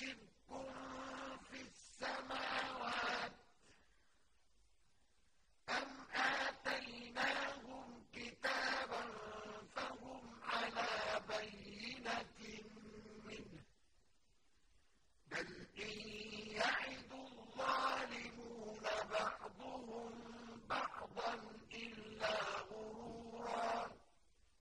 Jim.